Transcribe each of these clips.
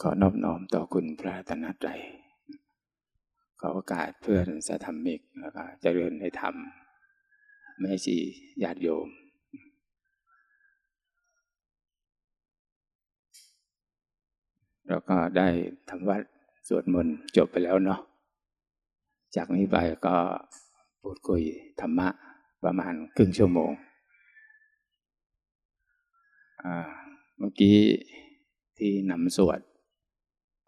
ขอนอบน้อมต่อคุณพระตนตรัยขอโอกาสเพื่อนสธรรมิกแล้วก็เจริญในธรรม แม่ชีญาติโยม แล้วก็ได้ทำวัดสวดมนต์จบไปแล้วเนาะ จากนี้ไปก็พูดคุยธรรมะประมาณครึ่งชั่วโมง เมื่อกี้ที่นำสวด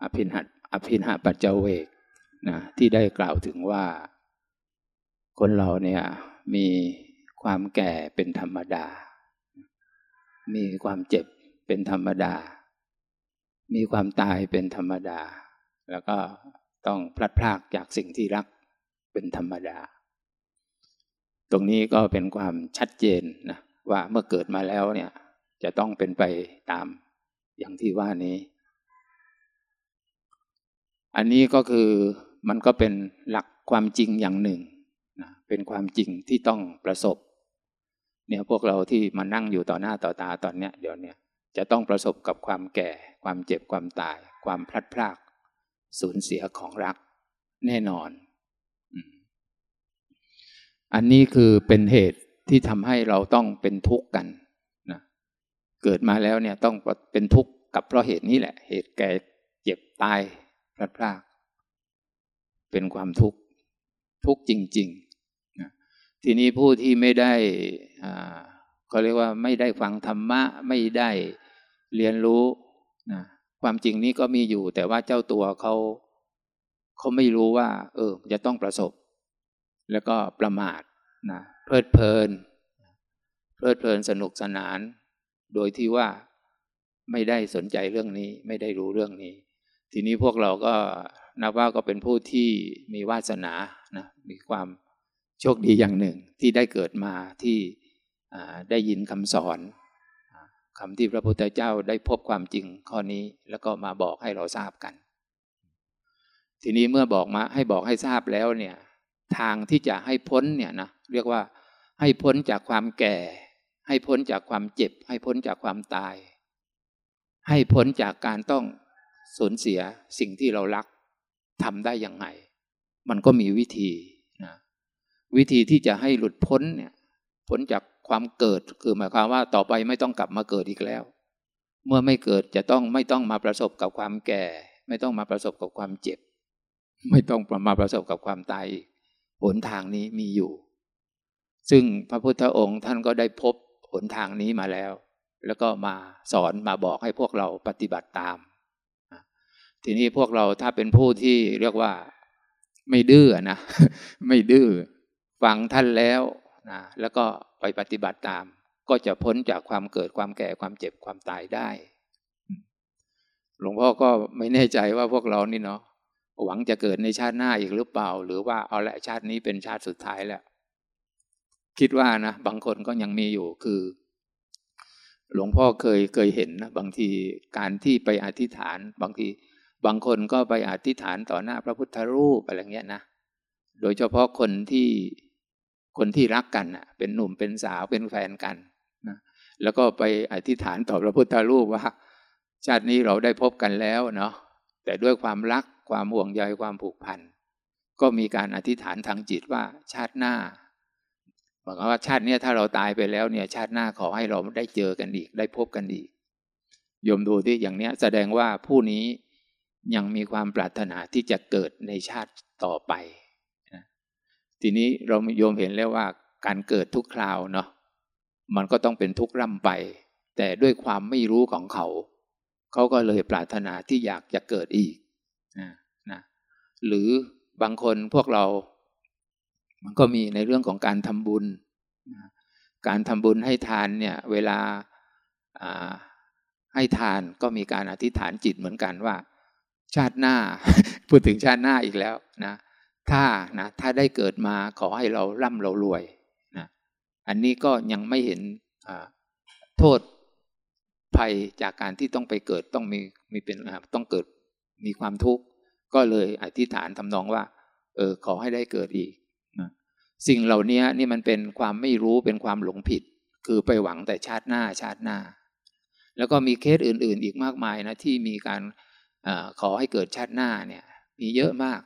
อภินหัอภินหปัจเจเวกนะที่ได้กล่าวถึงว่า คนเราเนี่ยมีความแก่เป็นธรรมดา มีความเจ็บเป็นธรรมดา มีความตายเป็นธรรมดา แล้วก็ต้องพลัดพรากจากสิ่งที่รักเป็นธรรมดา ตรงนี้ก็เป็นความชัดเจนนะว่าเมื่อเกิดมาแล้วเนี่ยจะต้องเป็นไปตามอย่างที่ว่านี้ อันนี้ก็คือมันก็เป็นหลักความจริงอย่างหนึ่งนะเป็นความจริงที่ต้องประสบ เนี่ยพวกเราที่มานั่งอยู่ต่อหน้าต่อตาตอนเนี้ยเดี๋ยวเนี้ยจะต้องประสบกับความแก่ ความเจ็บความตาย ความพลัดพราก สูญเสียของรัก แน่นอน อันนี้คือเป็นเหตุที่ทำให้เราต้องเป็นทุกข์กันนะเกิดมาแล้วเนี่ยต้องเป็นทุกข์กับเพราะเหตุนี้แหละ เหตุแก่เจ็บตาย พลัดพราก เป็นความทุกข์ ทุกข์จริงๆนะทีนี้ผู้ที่ไม่ได้เขาเรียกว่าไม่ได้ฟังธรรมะ ไม่ได้เรียนรู้นะความจริงนี้ก็มีอยู่ แต่ว่าเจ้าตัวเขาเขาไม่รู้ว่า เออ จะต้องประสบ แล้วก็ประมาทนะเพลิดเพลิน เพลิดเพลินสนุกสนาน โดยที่ว่าไม่ได้สนใจเรื่องนี้ ไม่ได้รู้เรื่องนี้ ทีนี้พวกเราก็นับว่าก็เป็นผู้ที่มีวาสนานะมีความโชคดีอย่างหนึ่งที่ได้เกิดมาที่ได้ยินคำสอนคำที่พระพุทธเจ้าได้พบความจริงข้อนี้แล้วก็มาบอกให้เราทราบกัน ทีนี้เมื่อบอกมาให้บอกให้ทราบแล้วเนี่ยทางที่จะให้พ้นเนี่ยนะเรียกว่าให้พ้นจากความแก่ ให้พ้นจากความเจ็บ ให้พ้นจากความตาย ให้พ้นจากการต้อง สูญเสียสิ่งที่เรารักทำได้ยังไง มันก็มีวิธีนะวิธีที่จะให้หลุดพ้นเนี่ยพ้นจากความเกิดคือหมายความว่าต่อไปไม่ต้องกลับมาเกิดอีกแล้ว เมื่อไม่เกิดจะต้องไม่ต้องมาประสบกับความแก่ ไม่ต้องมาประสบกับความเจ็บ ไม่ต้องมาประสบกับความตายหนทางนี้มีอยู่ ซึ่งพระพุทธองค์ท่านก็ได้พบหนทางนี้มาแล้ว แล้วก็มาสอนมาบอกให้พวกเราปฏิบัติตาม ทีนี้พวกเราถ้าเป็นผู้ที่เรียกว่าไม่ดื้อนะไม่ดื้อฟังท่านแล้วนะแล้วก็ไปปฏิบัติตาม ก็จะพ้นจากความเกิดความแก่ความเจ็บความตายได้ หลวงพ่อก็ไม่แน่ใจว่าพวกเรานี่เนาะหวังจะเกิดในชาติหน้าอีกหรือเปล่า หรือว่าเอาละชาตินี้เป็นชาติสุดท้ายแล้ว คิดว่านะบางคนก็ยังมีอยู่คือ หลวงพ่อเคยเคยเห็นนะบางทีการที่ไปอธิษฐานบางที บางคนก็ไปอธิษฐานต่อหน้าพระพุทธรูปอะไรเงี้ยนะ โดยเฉพาะคนที่คนที่รักกันอะ เป็นหนุ่มเป็นสาวเป็นแฟนกันนะแล้วก็ไปอธิษฐานต่อพระพุทธรูปว่า ชาตินี้เราได้พบกันแล้วเนาะแต่ด้วยความรักความห่วงใยความผูกพันก็มีการอธิษฐานทางจิตว่าชาติหน้าบอกว่าชาตินี้ถ้าเราตายไปแล้วเนี่ย ชาติหน้าขอให้เราได้เจอกันอีก ได้พบกันอีกยมดูที่อย่างเนี้ย แสดงว่าผู้นี้ ยังมีความปรารถนาที่จะเกิดในชาติต่อไปนะทีนี้เราโยมเห็นแล้วว่าการเกิดทุกคราวเนาะมันก็ต้องเป็นทุกข์ร่ำไป แต่ด้วยความไม่รู้ของเขา เขาก็เลยปรารถนาที่อยากจะเกิดอีกนะนะหรือบางคนพวกเรา มันก็มีในเรื่องของการทำบุญนะการทำบุญให้ทานเนี่ย เวลาให้ทานก็มีการอธิษฐานจิตเหมือนกันว่า ชาติหน้า พูดถึงชาติหน้าอีกแล้วนะถ้านะถ้าได้เกิดมาขอให้เราร่ำเรารวยนะอันนี้ก็ยังไม่เห็นโทษภัยจากการที่ต้องไปเกิดต้องมีมีเป็นต้องเกิดมีความทุกข์ก็เลยอธิษฐานทำนองว่า เออขอให้ได้เกิดอีกนะสิ่งเหล่านี้นี่มันเป็นความไม่รู้เป็นความหลงผิด คือไปหวังแต่ชาติหน้าชาติหน้า แล้วก็มีเคสอื่น ๆ อีกมากมายนะที่มีการ ขอให้เกิดชาติหน้าเนี่ย มีเยอะมาก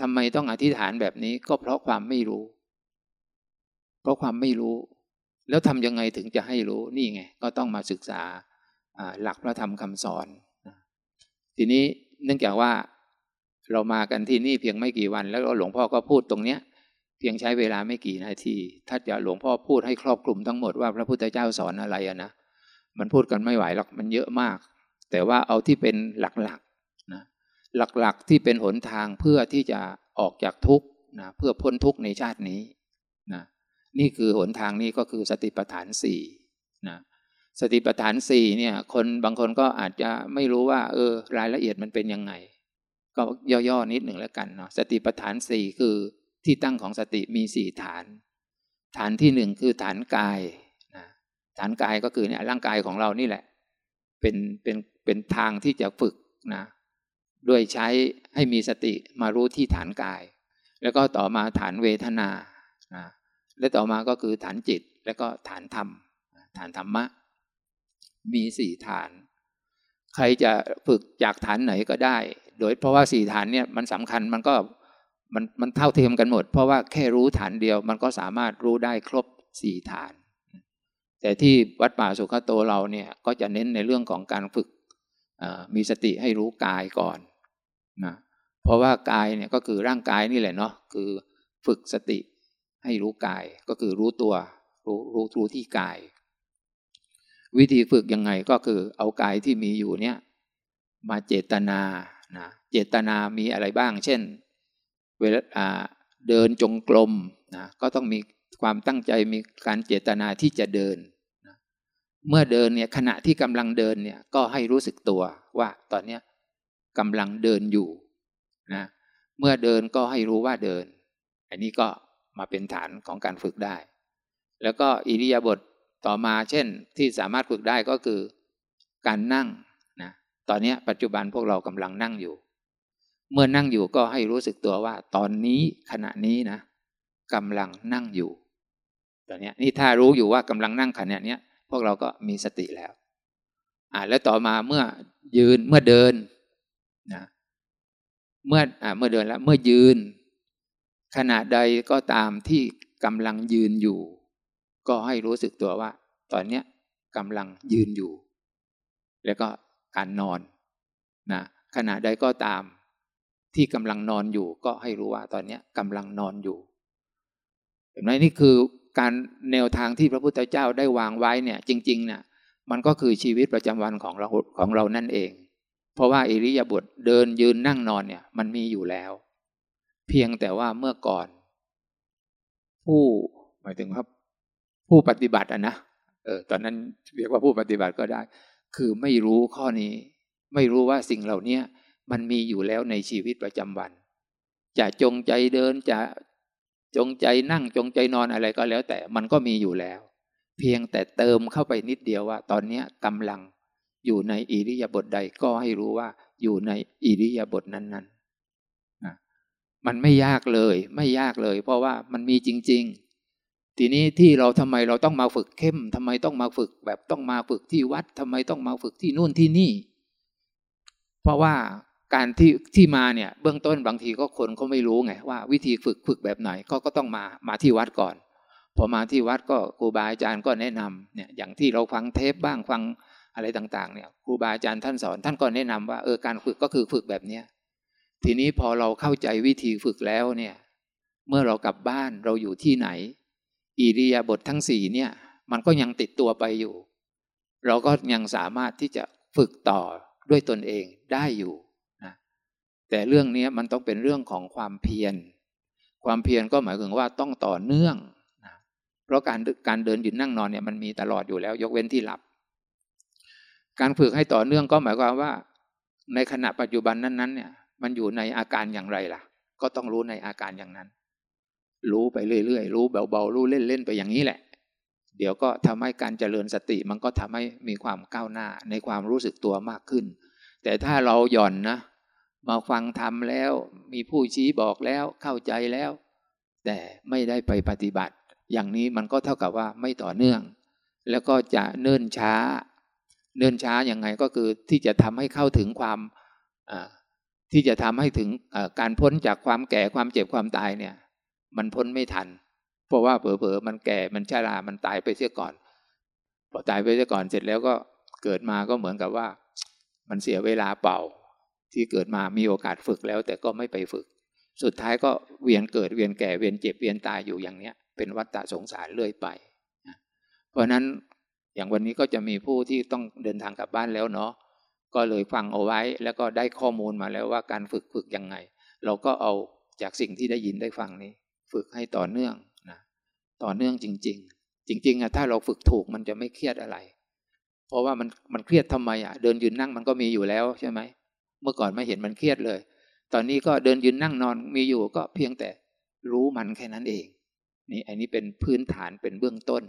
ทำไมต้องอธิษฐานแบบนี้ก็เพราะความไม่รู้ เพราะความไม่รู้ แล้วทำยังไงถึงจะให้รู้นี่ไง ก็ต้องมาศึกษาหลักพระธรรมคำสอน ทีนี้เนื่องจากว่าเรามากันที่นี่เพียงไม่กี่วัน แล้วหลวงพ่อก็พูดตรงเนี้ย เพียงใช้เวลาไม่กี่นาที ถ้าจะหลวงพ่อพูดให้ครอบคลุมทั้งหมดว่าพระพุทธเจ้าสอนอะไรอะนะมันพูดกันไม่ไหวหรอกมันเยอะมาก แต่ว่าเอาที่เป็นหลัก หลักๆที่เป็นหนทางเพื่อที่จะออกจากทุกข์นะเพื่อพ้นทุกข์ในชาตินี้นะนี่คือหนทางนี้ก็คือสติปัฏฐานสี่นะสติปัฏฐานสี่เนี่ยคนบางคนก็อาจจะไม่รู้ว่าเออรายละเอียดมันเป็นยังไง ก็ย่อๆนิดหนึ่งแล้วกันเนาะสติปัฏฐานสี่คือที่ตั้งของสติมีสี่ฐาน ฐานที่หนึ่งคือฐานกายนะฐานกายก็คือเนี่ยร่างกายของเรานี่แหละ เป็นเป็นเป็นทางที่จะฝึกนะ ด้วยใช้ให้มีสติมารู้ที่ฐานกาย แล้วก็ต่อมาฐานเวทนานะและต่อมาก็คือฐานจิต แล้วก็ฐานธรรม ฐานธรรมะ มีสี่ฐาน ใครจะฝึกจากฐานไหนก็ได้ โดยเพราะว่าสี่ฐานเนี่ยมันสำคัญมันก็มันมันเท่าเทียมกันหมด เพราะว่าแค่รู้ฐานเดียว มันก็สามารถรู้ได้ครบสี่ฐาน แต่ที่วัดป่าสุขโตเราเนี่ยก็จะเน้นในเรื่องของการฝึกมีสติให้รู้กายก่อน นะเพราะว่ากายเนี่ยก็คือร่างกายนี่แหละเนาะคือฝึกสติให้รู้กายก็คือรู้ตัว รู้รู้รู้ที่กาย วิธีฝึกยังไงก็คือเอากายที่มีอยู่เนี่ยมาเจตนานะเจตนามีอะไรบ้าง เช่น เวลาเดินจงกรมนะก็ต้องมีความตั้งใจมีการเจตนาที่จะเดินนะเมื่อเดินเนี่ยขณะที่กำลังเดินเนี่ยก็ให้รู้สึกตัวว่าตอนเนี้ย กำลังเดินอยู่นะเมื่อเดินก็ให้รู้ว่าเดิน อันนี้ก็มาเป็นฐานของการฝึกได้ แล้วก็อิริยาบถต่อมาเช่นที่สามารถฝึกได้ก็คือ การนั่งนะตอนนี้ปัจจุบันพวกเรากำลังนั่งอยู่ เมื่อนั่งอยู่ก็ให้รู้สึกตัวว่า ตอนนี้ขณะนี้นะกำลังนั่งอยู่ ตอนนี้นี่ถ้ารู้อยู่ว่ากำลังนั่งขณะนี้พวกเราก็มีสติแล้วอ่าแล้วต่อมาเมื่อยืนเมื่อเดิน นะเมื่ออเมื่อเดินแล้ว เมื่อยืน ขณะใดก็ตามที่กำลังยืนอยู่ ก็ให้รู้สึกตัวว่า ตอนเนี้ยกำลังยืนอยู่ แล้วก็การนอนนะขณะใดก็ตาม ที่กำลังนอนอยู่ ก็ให้รู้ว่าตอนนี้กำลังนอนอยู่เห็นไหมนี่คือการแนวทางที่พระพุทธเจ้าได้วางไว้เนี่ย จริงๆเนี่ยมันก็คือชีวิตประจำวันของเราของเรานั่นเอง เพราะว่าอิริยาบถเดินยืนนั่งนอนเนี่ย มันมีอยู่แล้ว เพียงแต่ว่าเมื่อก่อน ผู้หมายถึงว่าผู้ปฏิบัติอะนะเออตอนนั้นเรียกว่าผู้ปฏิบัติก็ได้ คือไม่รู้ข้อนี้ ไม่รู้ว่าสิ่งเหล่านี้มันมีอยู่แล้วในชีวิตประจำวัน จะจงใจเดินจะจงใจนั่งจงใจนอนอะไรก็แล้ว แต่มันก็มีอยู่แล้ว เพียงแต่เติมเข้าไปนิดเดียวว่า ตอนนี้กำลัง อยู่ในอิริยาบถใดก็ให้รู้ว่าอยู่ในอิริยาบถนั้นๆนะมันไม่ยากเลย ไม่ยากเลย เพราะว่ามันมีจริง ๆ ทีนี้ที่เราทำไมเราต้องมาฝึกเข้มทำไมต้องมาฝึกแบบต้องมาฝึกที่วัดทำไมต้องมาฝึกที่นู่นที่นี่ เพราะว่าการที่ที่มาเนี่ยเบื้องต้นบางทีก็คนเขาไม่รู้ไงว่าวิธีฝึกฝึกแบบไหนก็ก็ต้องมามาที่วัดก่อน พอมาที่วัดก็ครูบาอาจารย์ก็แนะนำเนี่ยอย่างที่เราฟังเทปบ้างฟัง อะไรต่างๆเนี่ยครูบาอาจารย์ท่านสอน ท่านก็แนะนำว่าเออการฝึกก็คือฝึกแบบเนี้ยทีนี้พอเราเข้าใจวิธีฝึกแล้วเนี่ย เมื่อเรากลับบ้านเราอยู่ที่ไหน อิริยาบถททั้งสี่เนี่ย มันก็ยังติดตัวไปอยู่ เราก็ยังสามารถที่จะฝึกต่อด้วยตนเองได้อยู่นะแต่เรื่องนี้มันต้องเป็นเรื่องของความเพียร ความเพียรก็หมายถึงว่าต้องต่อเนื่องนะเพราะการการเดินยืนนั่งนอนเนี่ยมันมีตลอดอยู่แล้ว ยกเว้นที่หลับ การฝึกให้ต่อเนื่องก็หมายความว่า ในขณะปัจจุบันนั้นๆเนี่ย มันอยู่ในอาการอย่างไรล่ะ ก็ต้องรู้ในอาการอย่างนั้น รู้ไปเรื่อยๆรู้เบาๆรู้เล่นๆไปอย่างนี้แหละ เดี๋ยวก็ทำให้การเจริญสติ มันก็ทำให้มีความก้าวหน้าในความรู้สึกตัวมากขึ้น แต่ถ้าเราหย่อนนะมาฟังทำแล้ว มีผู้ชี้บอกแล้วเข้าใจแล้ว แต่ไม่ได้ไปปฏิบัติ อย่างนี้มันก็เท่ากับว่าไม่ต่อเนื่อง แล้วก็จะเนิ่นช้า เนิ่นช้าอย่างไงก็คือที่จะทำให้เข้าถึงความที่จะทำให้ถึงการพ้นจากความแก่ความเจ็บความตายเนี่ย มันพ้นไม่ทัน เพราะว่าเผลอๆมันแก่มันชรามันตายไปเสียก่อน พอตายไปเสียก่อนเสร็จแล้วก็เกิดมาก็เหมือนกับว่า มันเสียเวลาเป่า ที่เกิดมามีโอกาสฝึกแล้ว แต่ก็ไม่ไปฝึก สุดท้ายก็เวียนเกิดเวียนแก่เวียนเจ็บเวียนตายอยู่อย่างเนี้ย เป็นวัฏฏะสงสารเรื่อยไปเพราะนั้น อย่างวันนี้ก็จะมีผู้ที่ต้องเดินทางกลับบ้านแล้วเนาะก็เลยฟังเอาไว้แล้วก็ได้ข้อมูลมาแล้วว่าการฝึกฝึกยังไง เราก็เอาจากสิ่งที่ได้ยินได้ฟังนี้ ฝึกให้ต่อเนื่องนะต่อเนื่องจริง ๆ จริงๆอะถ้าเราฝึกถูกมันจะไม่เครียดอะไร เพราะว่ามันมันเครียดทำไมอะเดินยืนนั่งมันก็มีอยู่แล้วใช่ไหมเมื่อก่อนไม่เห็นมันเครียดเลย ตอนนี้ก็เดินยืนนั่งนอนมีอยู่ก็เพียงแต่รู้มันแค่นั้นเอง นี่อันนี้เป็นพื้นฐานเป็นเบื้องต้น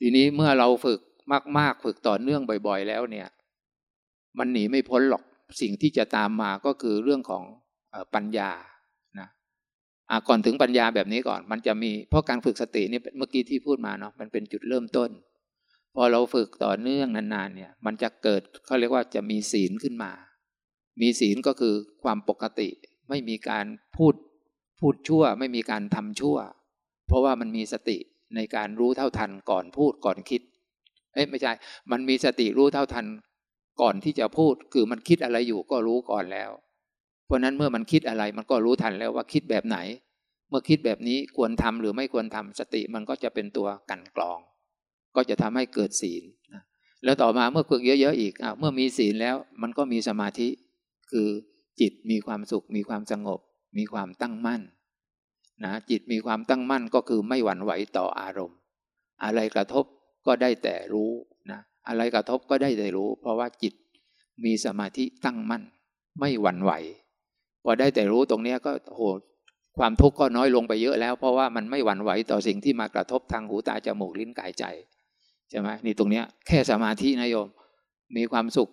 ทีนี้เมื่อเราฝึกมาก ๆ ฝึกต่อเนื่องบ่อย ๆ แล้วเนี่ย มันหนีไม่พ้นหรอกสิ่งที่จะตามมาก็คือเรื่องของปัญญานะก่อนถึงปัญญาแบบนี้ก่อน มันจะมีเพราะการฝึกสตินี่เมื่อกี้ที่พูดมาเนาะมันเป็นจุดเริ่มต้น พอเราฝึกต่อเนื่องนานๆเนี่ย มันจะเกิดเขาเรียกว่าจะมีศีลขึ้นมา มีศีลก็คือความปกติ ไม่มีการพูดพูดชั่ว ไม่มีการทำชั่ว เพราะว่ามันมีสติ ในการรู้เท่าทันก่อนพูดก่อนคิด เอ้ไม่ใช่ มันมีสติรู้เท่าทันก่อนที่จะพูด คือมันคิดอะไรอยู่ก็รู้ก่อนแล้ว เพราะนั้นเมื่อมันคิดอะไรมันก็รู้ทันแล้วว่าคิดแบบไหน เมื่อคิดแบบนี้ควรทำหรือไม่ควรทำสติมันก็จะเป็นตัวกันกรอง ก็จะทำให้เกิดศีลแล้วต่อมาเมื่อฝึกเยอะๆอีกอเมื่อมีศีลแล้วมันก็มีสมาธิ คือจิตมีความสุข มีความสงบ มีความตั้งมั่น นะจิตมีความตั้งมั่นก็คือไม่หวั่นไหวต่ออารมณ์ อะไรกระทบก็ได้แต่รู้นะอะไรกระทบก็ได้แต่รู้ เพราะว่าจิตมีสมาธิตั้งมั่น ไม่หวั่นไหวพอได้แต่รู้ตรงนี้ก็โหความทุกข์ก็น้อยลงไปเยอะแล้ว เพราะว่ามันไม่หวั่นไหวต่อสิ่งที่มากระทบทางหูตาจมูกลิ้นกายใจใช่ไหมนี่ตรงเนี้ยแค่สมาธินะโยมมีความสุข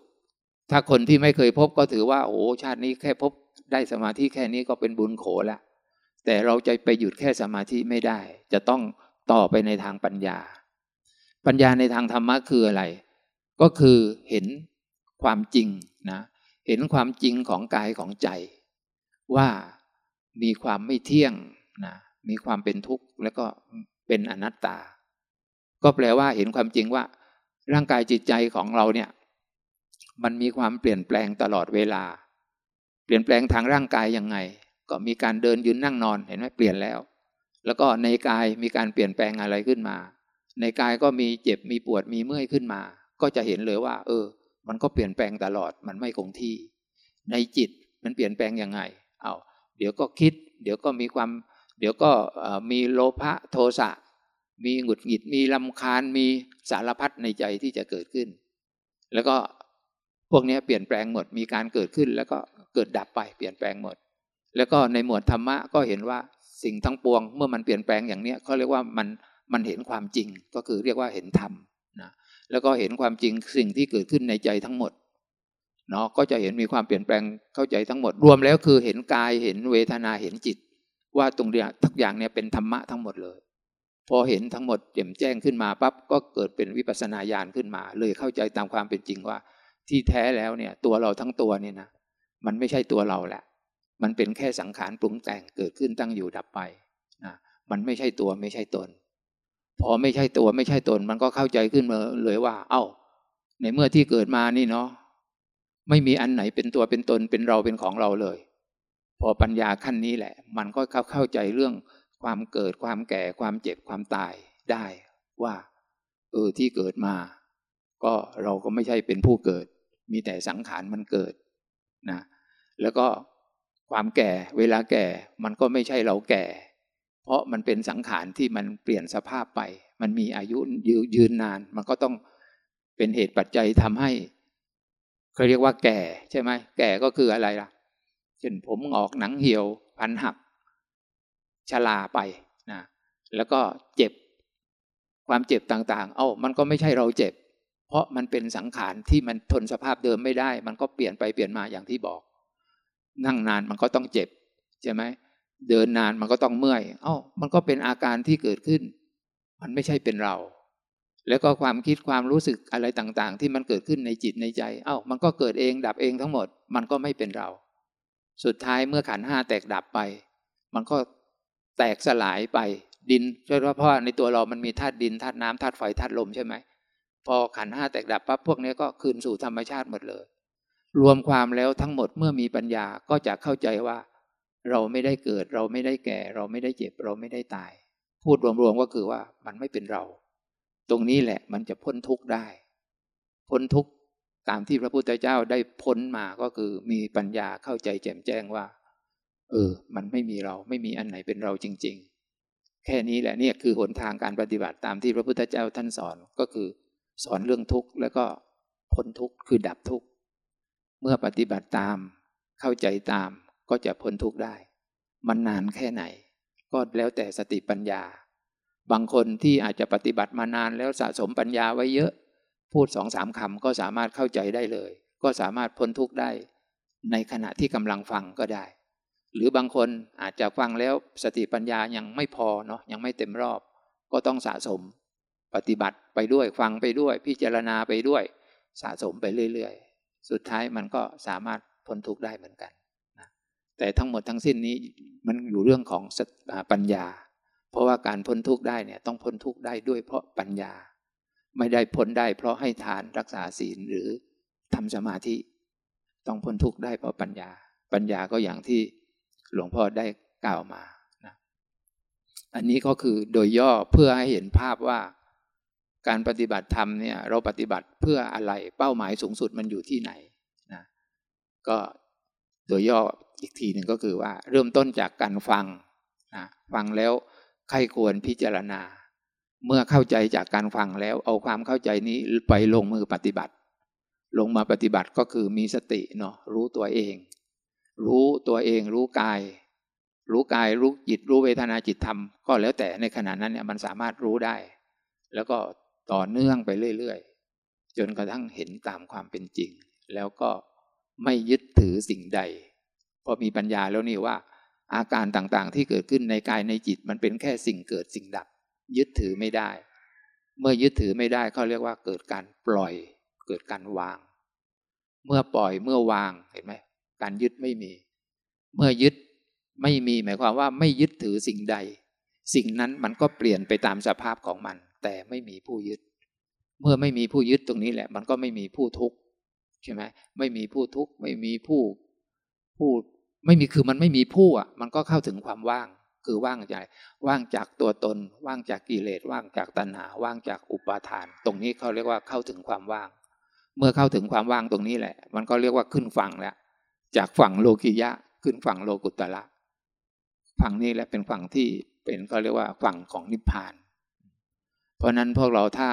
ถ้าคนที่ไม่เคยพบก็ถือว่าโอ้ชาตินี้แค่พบได้สมาธิแค่นี้ก็เป็นบุญโขแล้ว แต่เราจะไปหยุดแค่สมาธิไม่ได้ จะต้องต่อไปในทางปัญญา ปัญญาในทางธรรมะคืออะไร ก็คือเห็นความจริงนะ เห็นความจริงของกายของใจ ว่ามีความไม่เที่ยงนะมีความเป็นทุกข์แล้วก็เป็นอนัตตา ก็แปลว่าเห็นความจริงว่า ร่างกายจิตใจของเราเนี่ย มันมีความเปลี่ยนแปลงตลอดเวลา เปลี่ยนแปลงทางร่างกายยังไง ก็มีการเดินยืนนั่งนอนเห็นไหมเปลี่ยนแล้ว แล้วก็ในกายมีการเปลี่ยนแปลงอะไรขึ้นมา ในกายก็มีเจ็บมีปวดมีเมื่อยขึ้นมา ก็จะเห็นเลยว่า เออ มันก็เปลี่ยนแปลงตลอดมันไม่คงที่ ในจิตมันเปลี่ยนแปลงยังไงเอาเดี๋ยวก็คิด เดี๋ยวก็มีความ เดี๋ยวก็มีโลภะโทสะมีหงุดหงิดมีลำคาญมีสารพัดในใจที่จะเกิดขึ้น แล้วก็พวกนี้เปลี่ยนแปลงหมดมีการเกิดขึ้นแล้วก็เกิดดับไปเปลี่ยนแปลงหมด แล้วก็ในหมวดธรรมะก็เห็นว่าสิ่งทั้งปวง เมื่อมันเปลี่ยนแปลงอย่างเนี้ยเขาเรียกว่ามันมันเห็นความจริงก็คือเรียกว่าเห็นธรรมนะแล้วก็เห็นความจริงสิ่งที่เกิดขึ้นในใจทั้งหมดเนาะก็จะเห็นมีความเปลี่ยนแปลงเข้าใจทั้งหมด รวมแล้วคือเห็นกายเห็นเวทนาเห็นจิต ว่าตรงเนี้ยทุกอย่างเนี่ยเป็นธรรมะทั้งหมดเลย พอเห็นทั้งหมดแจ่มแจ้งขึ้นมาปั๊บก็เกิดเป็นวิปัสสนาญาณขึ้นมา เลยเข้าใจตามความเป็นจริงว่า ที่แท้แล้วเนี่ยตัวเราทั้งตัวเนี่ยนะมันไม่ใช่ตัวเราแหละ มันเป็นแค่สังขารปรุงแต่งเกิดขึ้นตั้งอยู่ดับไปนะมันไม่ใช่ตัวไม่ใช่ตน พอไม่ใช่ตัวไม่ใช่ตน มันก็เข้าใจขึ้นมาเลยว่า เอา้า ในเมื่อที่เกิดมานี่เนาะไม่มีอันไหนเป็นตัวเป็นตนเป็นเราเป็นของเราเลย พอปัญญาขั้นนี้แหละ มันก็เข้าเข้าใจเรื่องความเกิดความแก่ความเจ็บความตายได้ว่าเออที่เกิดมา ก็เราก็ไม่ใช่เป็นผู้เกิด มีแต่สังขารมันเกิดนะแล้วก็ ความแก่ เวลาแก่มันก็ไม่ใช่เราแก่ เพราะมันเป็นสังขารที่มันเปลี่ยนสภาพไป มันมีอายุยืยืนนาน มันก็ต้องเป็นเหตุปัจจัยทำให้เขาเรียกว่าแก่ใช่ไหมแก่ก็คืออะไรล่ะเช่นผมงอกหนังเหี่ยวพันหักชราไปนะแล้วก็เจ็บความเจ็บต่างๆ เอ้ามันก็ไม่ใช่เราเจ็บ เพราะมันเป็นสังขารที่มันทนสภาพเดิมไม่ได้ มันก็เปลี่ยนไปเปลี่ยนมาอย่างที่บอก นั่งนานมันก็ต้องเจ็บใช่ไหมเดินนานมันก็ต้องเมื่อยเอ้ามันก็เป็นอาการที่เกิดขึ้น มันไม่ใช่เป็นเรา แล้วก็ความคิดความรู้สึกอะไรต่างๆ ที่มันเกิดขึ้นในจิตในใจ เอา้ามันก็เกิดเองดับเองทั้งหมด มันก็ไม่เป็นเรา สุดท้ายเมื่อขันห้าแตกดับไป มันก็แตกสลายไปดินเพราะในตัวเรามันมีธาตุดินธาตุน้ำธาตุไฟธาตุลมใช่ไหมพอขันห้าแตกดับปั๊บพวกนี้ก็คืนสู่ธรรมชาติหมดเลย รวมความแล้วทั้งหมดเมื่อมีปัญญาก็จะเข้าใจว่า เราไม่ได้เกิด เราไม่ได้แก่ เราไม่ได้เจ็บ เราไม่ได้ตาย พูดรวมๆก็คือว่ามันไม่เป็นเรา ตรงนี้แหละมันจะพ้นทุกข์ได้ พ้นทุกข์ตามที่พระพุทธเจ้าได้พ้นมาก็คือมีปัญญาเข้าใจแจ่มแจ้งว่า เออ มันไม่มีเราไม่มีอันไหนเป็นเราจริง ๆ แค่นี้แหละเนี่ยคือหนทางการปฏิบัติตามที่พระพุทธเจ้าท่านสอนก็คือ สอนเรื่องทุกข์แล้วก็พ้นทุกข์คือดับทุกข์ เมื่อปฏิบัติตาม เข้าใจตามก็จะพ้นทุกข์ได้ มันนานแค่ไหน ก็แล้วแต่สติปัญญา บางคนที่อาจจะปฏิบัติมานานแล้วสะสมปัญญาไว้เยอะ พูดสองสามคำก็สามารถเข้าใจได้เลย ก็สามารถพ้นทุกข์ได้ ในขณะที่กำลังฟังก็ได้ หรือบางคนอาจจะฟังแล้วสติปัญญายังไม่พอเนาะยังไม่เต็มรอบ ก็ต้องสะสม ปฏิบัติไปด้วยฟังไปด้วย พิจารณาไปด้วย สะสมไปเรื่อย ๆ สุดท้ายมันก็สามารถพ้นทุกข์ได้เหมือนกันนะแต่ทั้งหมดทั้งสิ้นนี้มันอยู่เรื่องของปัญญา เพราะว่าการพ้นทุกข์ได้เนี่ยต้องพ้นทุกข์ได้ด้วยเพราะปัญญา ไม่ได้พ้นได้เพราะให้ทานรักษาศีลหรือทำสมาธิ ต้องพ้นทุกข์ได้เพราะปัญญา ปัญญาก็อย่างที่หลวงพ่อได้กล่าวมานะอันนี้ก็คือโดยย่อเพื่อให้เห็นภาพว่า การปฏิบัติธรรมเนี่ยเราปฏิบัติเพื่ออะไรเป้าหมายสูงสุดมันอยู่ที่ไหนนะก็โดยย่ออีกทีหนึ่งก็คือว่า เริ่มต้นจากการฟังนะฟังแล้วใครควรพิจารณา เมื่อเข้าใจจากการฟังแล้ว เอาความเข้าใจนี้ไปลงมือปฏิบัติ ลงมาปฏิบัติก็คือมีสติเนาะรู้ตัวเอง รู้ตัวเองรู้กาย รู้กายรู้จิตรู้เวทนาจิตธรรม ก็แล้วแต่ในขณะนั้นเนี่ยมันสามารถรู้ได้ แล้วก็ ต่อเนื่องไปเรื่อยๆ จนกระทั่งเห็นตามความเป็นจริง แล้วก็ไม่ยึดถือสิ่งใด พอมีปัญญาแล้วนี่ว่า อาการต่างๆที่เกิดขึ้นในกายในจิตมันเป็นแค่สิ่งเกิดสิ่งดับ ยึดถือไม่ได้ เมื่อยึดถือไม่ได้เขาเรียกว่าเกิดการปล่อย เกิดการวาง เมื่อปล่อยเมื่อวางเห็นไหมการยึดไม่มี เมื่อยึดไม่มีหมายความว่าไม่ยึดถือสิ่งใด สิ่งนั้นมันก็เปลี่ยนไปตามสภาพของมัน แต่ไม่มีผู้ยึด เมื่อไม่มีผู้ยึดตรงนี้แหละ มันก็ไม่มีผู้ทุกข์ใช่ไหมไม่มีผู้ทุกข์ไม่มีผู้ผู้ไม่มีคือมันไม่มีผู้อะ มันก็เข้าถึงความว่าง คือว่างใจว่างจากตัวตน ว่างจากกิเลสว่างจากตัณหา ว่างจากอุปาทาน ตรงนี้เขาเรียกว่าเข้าถึงความว่าง เมื่อเข้าถึงความว่างตรงนี้แหละ มันก็เรียกว่าขึ้นฝั่งแล้วจากฝั่งโลกิยะ ขึ้นฝั่งโลกุตตะฝั่งนี้แหละเป็นฝั่งที่เป็นก็เรียกว่าฝั่งของนิพพาน ราะนั้นพวกเราถ้า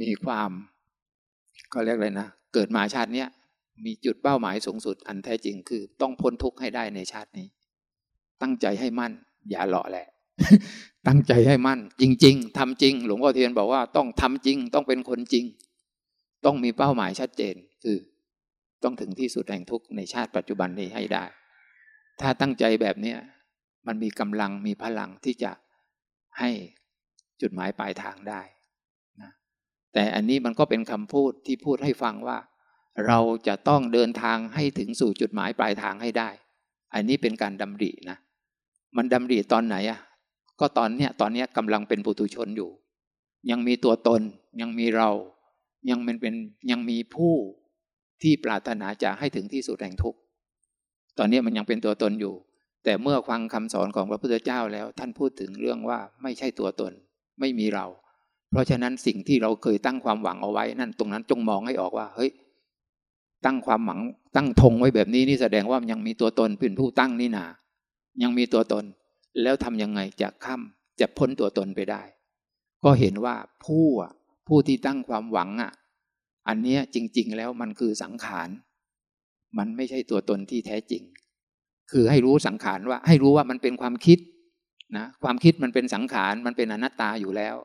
มีความก็เรียกเลยนะ เกิดมาชาติเนี้ยมีจุดเป้าหมายสูงสุดอันแท้จริงคือ ต้องพ้นทุกข์ให้ได้ในชาตินี้ ตั้งใจให้มั่น อย่าหล่อแหละ ตั้งใจให้มั่น จริง ๆทำจริง หลวงพ่อเทียนบอกว่าต้องทำจริง ต้องเป็นคนจริง ต้องมีเป้าหมายชัดเจนคือ ต้องถึงที่สุดแห่งทุกข์ในชาติปัจจุบันนี้ให้ได้ ถ้าตั้งใจแบบเนี้ยมันมีกำลังมีพลังที่จะให้ จุดหมายปลายทางได้นะแต่อันนี้มันก็เป็นคำพูดที่พูดให้ฟังว่า เราจะต้องเดินทางให้ถึงสู่จุดหมายปลายทางให้ได้ อันนี้เป็นการดำรินะ มันดำริตอนไหนอะก็ตอนเนี้ยตอนเนี้ยกำลังเป็นปุถุชนอยู่ ยังมีตัวตนยังมีเรา ยังมันเป็นยังมีผู้ที่ปรารถนาจะให้ถึงที่สุดแห่งทุกข์ตอนนี้มันยังเป็นตัวตนอยู่ แต่เมื่อฟังคำสอนของพระพุทธเจ้าแล้ว ท่านพูดถึงเรื่องว่าไม่ใช่ตัวตน ไม่มีเรา เพราะฉะนั้นสิ่งที่เราเคยตั้งความหวังเอาไว้ นั่นตรงนั้นจงมองให้ออกว่า เฮ้ย ตั้งความหวัง ตั้งธงไว้แบบนี้นี่แสดงว่ายังมีตัวตนเป็นผู้ตั้งนี่นา ยังมีตัวตน แล้วทำยังไงจะข้ามจะพ้นตัวตนไปได้ ก็เห็นว่าผู้ผู้ที่ตั้งความหวังอะ อันนี้จริง ๆ แล้วมันคือสังขาร มันไม่ใช่ตัวตนที่แท้จริง คือให้รู้สังขารว่า ให้รู้ว่ามันเป็นความคิด นะความคิดมันเป็นสังขารมันเป็นอนัตตาอยู่แล้ว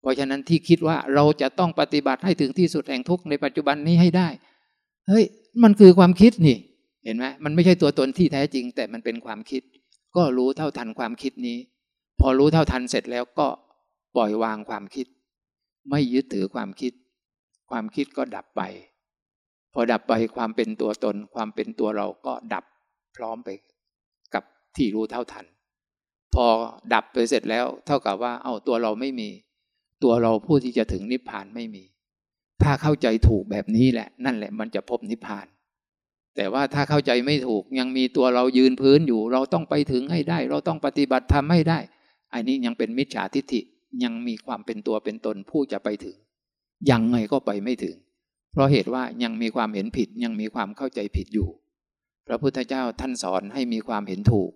เพราะฉะนั้นที่คิดว่าเราจะต้องปฏิบัติให้ถึงที่สุดแห่งทุกข์ในปัจจุบันนี้ให้ได้เฮ้ยมันคือความคิดนี่ เห็นไหมมันไม่ใช่ตัวตนที่แท้จริง แต่มันเป็นความคิด ก็รู้เท่าทันความคิดนี้ พอรู้เท่าทันเสร็จแล้วก็ปล่อยวางความคิด ไม่ยึดถือความคิด ความคิดก็ดับไป พอดับไปความเป็นตัวตน ความเป็นตัวเราก็ดับพร้อมไป กับที่รู้เท่าทัน พอดับไปเสร็จแล้ว เท่ากับว่า เอาตัวเราไม่มี ตัวเราผู้ที่จะถึงนิพพานไม่มี ถ้าเข้าใจถูกแบบนี้แหละ นั่นแหละมันจะพบนิพพาน แต่ว่าถ้าเข้าใจไม่ถูกยังมีตัวเรายืนพื้นอยู่ เราต้องไปถึงให้ได้ เราต้องปฏิบัติทำให้ได้ อันนี้ยังเป็นมิจฉาทิฏฐิยังมีความเป็นตัวเป็นตนผู้จะไปถึง ยังไงก็ไปไม่ถึง เพราะเหตุว่ายังมีความเห็นผิดยังมีความเข้าใจผิดอยู่ พระพุทธเจ้าท่านสอนให้มีความเห็นถูก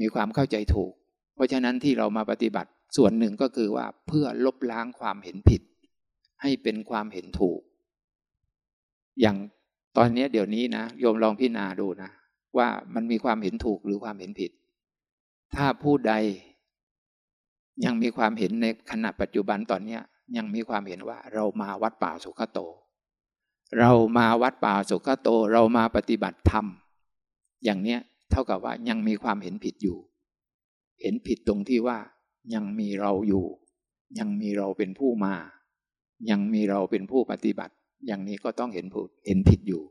มีความเข้าใจถูก เพราะฉะนั้นที่เรามาปฏิบัติส่วนหนึ่งก็คือว่าเพื่อลบล้างความเห็นผิด ให้เป็นความเห็นถูก อย่างตอนนี้เดี๋ยวนี้นะโยมลองพิจารณาดูนะ ว่ามันมีความเห็นถูกหรือความเห็นผิด ถ้าผู้ใด ยังมีความเห็นในขณะปัจจุบันตอนนี้ยยังมีความเห็นว่าเรามาวัดป่าสุขโต เรามาวัดป่าสุขโต เรามาปฏิบัติธรรม อย่างเนี้ย เท่ากับว่ายังมีความเห็นผิดอยู่ เห็นผิดตรงที่ว่า ยังมีเราอยู่ ยังมีเราเป็นผู้มา ยังมีเราเป็นผู้ปฏิบัติ อย่างนี้ก็ต้องเห็นผิดเห็นผิดอยู่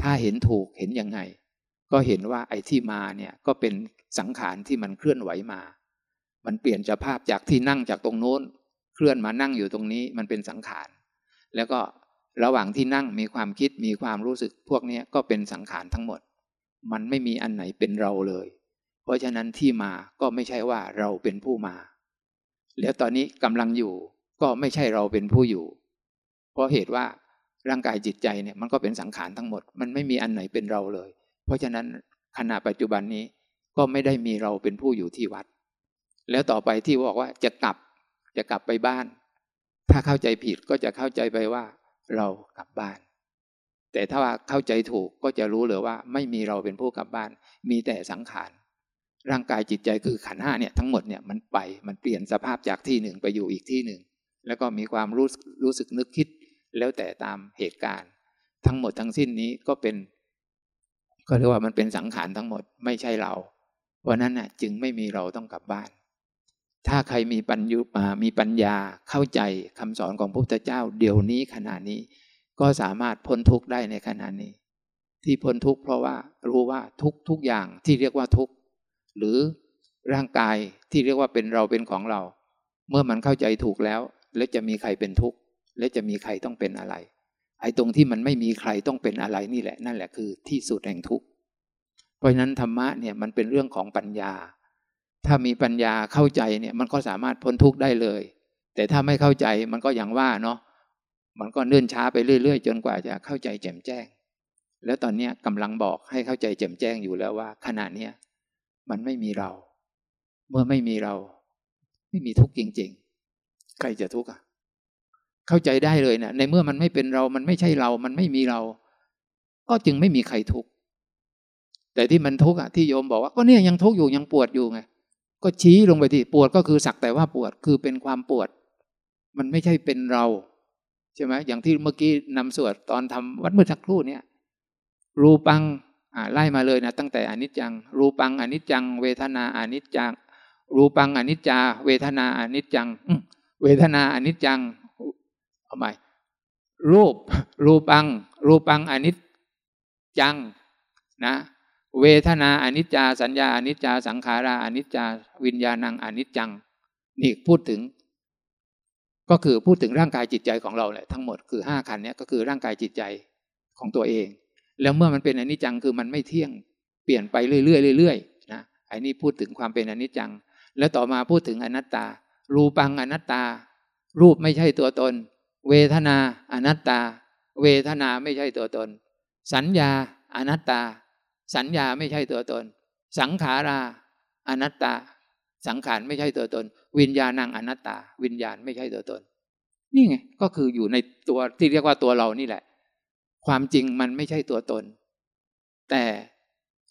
ถ้าเห็นถูกเห็นยังไง ก็เห็นว่าไอ้ที่มาเนี่ยก็เป็นสังขารที่มันเคลื่อนไหวมา มันเปลี่ยนสภาพจากที่นั่งจากตรงโน้น เคลื่อนมานั่งอยู่ตรงนี้มันเป็นสังขาร แล้วก็ระหว่างที่นั่งมีความคิดมีความรู้สึกพวกนี้ก็เป็นสังขารทั้งหมด มันไม่มีอันไหนเป็นเราเลย เพราะฉะนั้นที่มาก็ไม่ใช่ว่าเราเป็นผู้มา แล้วตอนนี้กำลังอยู่ก็ไม่ใช่เราเป็นผู้อยู่ เพราะเหตุว่าร่างกายจิตใจเนี่ยมันก็เป็นสังขารทั้งหมด มันไม่มีอันไหนเป็นเราเลย เพราะฉะนั้นขณะปัจจุบันนี้ก็ไม่ได้มีเราเป็นผู้อยู่ที่วัด แล้วต่อไปที่บอกว่าจะกลับจะกลับไปบ้าน ถ้าเข้าใจผิดก็จะเข้าใจไปว่า เรากลับบ้าน แต่ถ้าว่าเข้าใจถูกก็จะรู้เลยว่า ไม่มีเราเป็นผู้กลับบ้าน มีแต่สังขาร ร่างกายจิตใจคือขันห้าเนี่ยทั้งหมดเนี่ยมันไปมันเปลี่ยนสภาพจากที่หนึ่งไปอยู่อีกที่หนึ่ง แล้วก็มีความรู้รู้สึกนึกคิด แล้วแต่ตามเหตุการณ์ ทั้งหมดทั้งสิ้นนี้ก็เป็น ก็เรียกว่ามันเป็นสังขารทั้งหมดไม่ใช่เรา เพราะนั้นน่ะจึงไม่มีเราต้องกลับบ้าน ถ้าใครมีปัญญามีปัญญาเข้าใจคำสอนของพระพุทธเจ้า เดี๋ยวนี้ขณะนี้ ก็สามารถพ้นทุกข์ได้ในขณะนี้ ที่พ้นทุกข์เพราะว่ารู้ว่าทุกทุกอย่างที่เรียกว่าทุกข์หรือร่างกายที่เรียกว่าเป็นเราเป็นของเรา เมื่อมันเข้าใจถูกแล้ว แล้วจะมีใครเป็นทุกข์และจะมีใครต้องเป็นอะไร ไอ้ตรงที่มันไม่มีใครต้องเป็นอะไรนี่แหละ นั่นแหละคือที่สุดแห่งทุกข์เพราะฉะนั้นธรรมะเนี่ยมันเป็นเรื่องของปัญญา ถ้ามีปัญญาเข้าใจเนี่ยมันก็สามารถพ้นทุกข์ได้เลย แต่ถ้าไม่เข้าใจมันก็อย่างว่าเนาะ มันก็เนื่นช้าไปเรื่อย ๆ จนกว่าจะเข้าใจแจ่มแจ้ง แล้วตอนนี้กำลังบอกให้เข้าใจแจ่มแจ้งอยู่แล้วว่าขณะนี้มันไม่มีเรา เมื่อไม่มีเรา ไม่มีทุกข์จริง ๆ ใครจะทุกข์อะเข้าใจได้เลยเนะในเมื่อมันไม่เป็นเรา มันไม่ใช่เรา มันไม่มีเรา ก็จึงไม่มีใครทุกข์แต่ที่มันทุกข์อะที่โยมบอกว่าก็เนี่ยยังทุกข์อยู่ยังปวดอยู่ไงก็ชี้ลงไปที่ปวดก็คือสักแต่ว่าปวดคือเป็นความปวด มันไม่ใช่เป็นเรา ใช่ไหมอย่างที่เมื่อกี้นำสวดตอนทำวัดเมื่อสักครู่เนี่ย รูปังอ่าไล่มาเลยนะตั้งแต่อนิจจัง รูปังอนิจจัง เวทนาอนิจจัง รูปังอนิจจา เวทนาอนิจจัง เวทนาอนิจจังเอาใหม่รูป รูปัง รูปังอนิจจังนะ เวทนาอนิจจา สัญญาอนิจจา สังขาราอนิจจา วิญญาณังอนิจจัง นี่พูดถึง ก็คือพูดถึงร่างกายจิตใจของเราแหละทั้งหมดคือห้าขันนี้ก็คือร่างกายจิตใจของตัวเอง แล้วเมื่อมันเป็นอนิจจังคือมันไม่เที่ยงเปลี่ยนไปเรื่อยๆเรื่อยๆนะไอ้นี่พูดถึงความเป็นอนิจจัง แล้วต่อมาพูดถึงอนัตตา รูปังอนัตตา รูปไม่ใช่ตัวตน เวทนาอนัตตา เวทนาไม่ใช่ตัวตน สัญญาอนัตตา สัญญาไม่ใช่ตัวตน สังขารา อนัตตา สังขารไม่ใช่ตัวตน วิญญาณังอนัตตา วิญญาณไม่ใช่ตัวตน นี่ไงก็คืออยู่ในตัวที่เรียกว่าตัวเรานี่แหละ ความจริงมันไม่ใช่ตัวตน แต่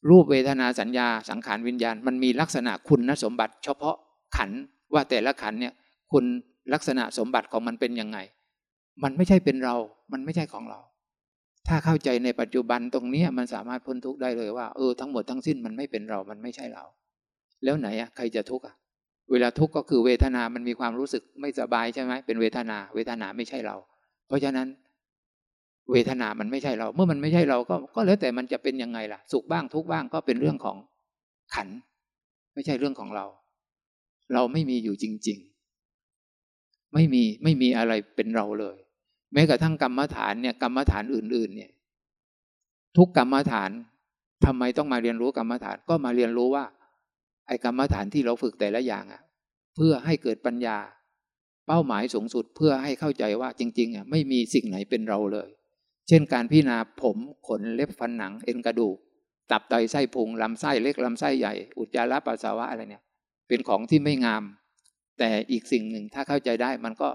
รูปเวทนาสัญญาสังขารวิญญาณ มันมีลักษณะคุณสมบัติ เฉพาะขันว่าแต่ละขันเนี่ย คุณลักษณะสมบัติของมันเป็นยังไง มันไม่ใช่เป็นเรา มันไม่ใช่ของเรา ถ้าเข้าใจในปัจจุบันตรงนี้มันสามารถพ้นทุกข์ได้เลยว่าเออทั้งหมดทั้งสิ้นมันไม่เป็นเรา มันไม่ใช่เรา แล้วไหนอะใครจะทุกข์อะเวลาทุกข์ก็คือเวทนา มันมีความรู้สึกไม่สบายใช่ไหมเป็นเวทนา เวทนาไม่ใช่เรา เพราะฉะนั้น เวทนามันไม่ใช่เรา เมื่อมันไม่ใช่เราก็ก็แล้วแต่มันจะเป็นยังไงล่ะ สุขบ้างทุกบ้างก็เป็นเรื่องของขัน ไม่ใช่เรื่องของเรา เราไม่มีอยู่จริง ๆ ไม่มีไม่มีอะไรเป็นเราเลย แม้กระทั่งกรรมฐานเนี่ยกรรมฐานอื่น ๆ เนี่ย ทุกกรรมฐานทำไมต้องมาเรียนรู้กรรมฐานก็มาเรียนรู้ว่า ไอ้กรรมฐานที่เราฝึกแต่ละอย่างอะ เพื่อให้เกิดปัญญา เป้าหมายสูงสุดเพื่อให้เข้าใจว่าจริง ๆอะไม่มีสิ่งไหนเป็นเราเลย เช่นการพิจารณาผมขนเล็บฟันหนังเอ็นกระดูกตับไตไส้พุงลำไส้เล็กลำไส้ใหญ่ อุจจาระปัสสาวะอะไรเนี่ย เป็นของที่ไม่งาม แต่อีกสิ่งหนึ่งถ้าเข้าใจได้มันก็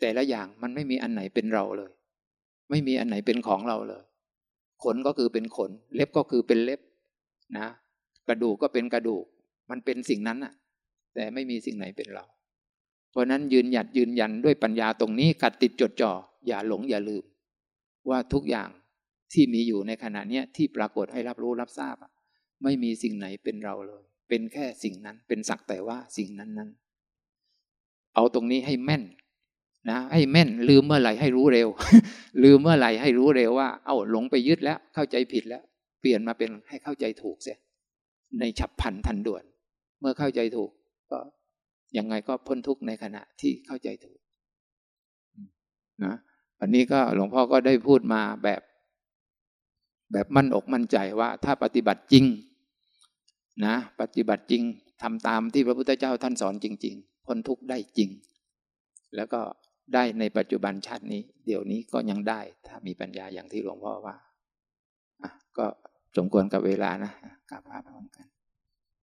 แต่ละอย่างมันไม่มีอันไหนเป็นเราเลย ไม่มีอันไหนเป็นของเราเลย ขนก็คือเป็นขน เล็บก็คือเป็นเล็บนะ กระดูกก็เป็นกระดูก มันเป็นสิ่งนั้นน่ะแต่ไม่มีสิ่งไหนเป็นเรา เพราะนั้นยืนหยัดยืนยันด้วยปัญญาตรงนี้กัดติดจดจ่ออย่าหลงอย่าลืม ว่าทุกอย่างที่มีอยู่ในขณะเนี้ยที่ปรากฏให้รับรู้รับทราบไม่มีสิ่งไหนเป็นเราเลย เป็นแค่สิ่งนั้นเป็นสักแต่ว่าสิ่งนั้นนั้นเอาตรงนี้ให้แม่นนะให้แม่นลืมเมื่อไหร่ให้รู้เร็ว ลืมเมื่อไหร่ให้รู้เร็วว่า เอาหลงไปยึดแล้วเข้าใจผิดแล้ว เปลี่ยนมาเป็นให้เข้าใจถูกเสียในฉับพลันทันด่วน เมื่อเข้าใจถูก ก็ยังไงก็พ้นทุกข์ในขณะที่เข้าใจถูกนะวันนี้ก็หลวงพ่อก็ได้พูดมาแบบ แบบมั่นอกมั่นใจว่าถ้าปฏิบัติจริง นะ ปฏิบัติจริงทำตามที่พระพุทธเจ้าท่านสอนจริง ๆ พ้นทุกข์ได้จริง แล้วก็ได้ในปัจจุบันชาตินี้ เดี๋ยวนี้ก็ยังได้ ถ้ามีปัญญาอย่างที่หลวงพ่อว่า อะ ก็สมควรกับเวลานะกราบพระพร้อมกัน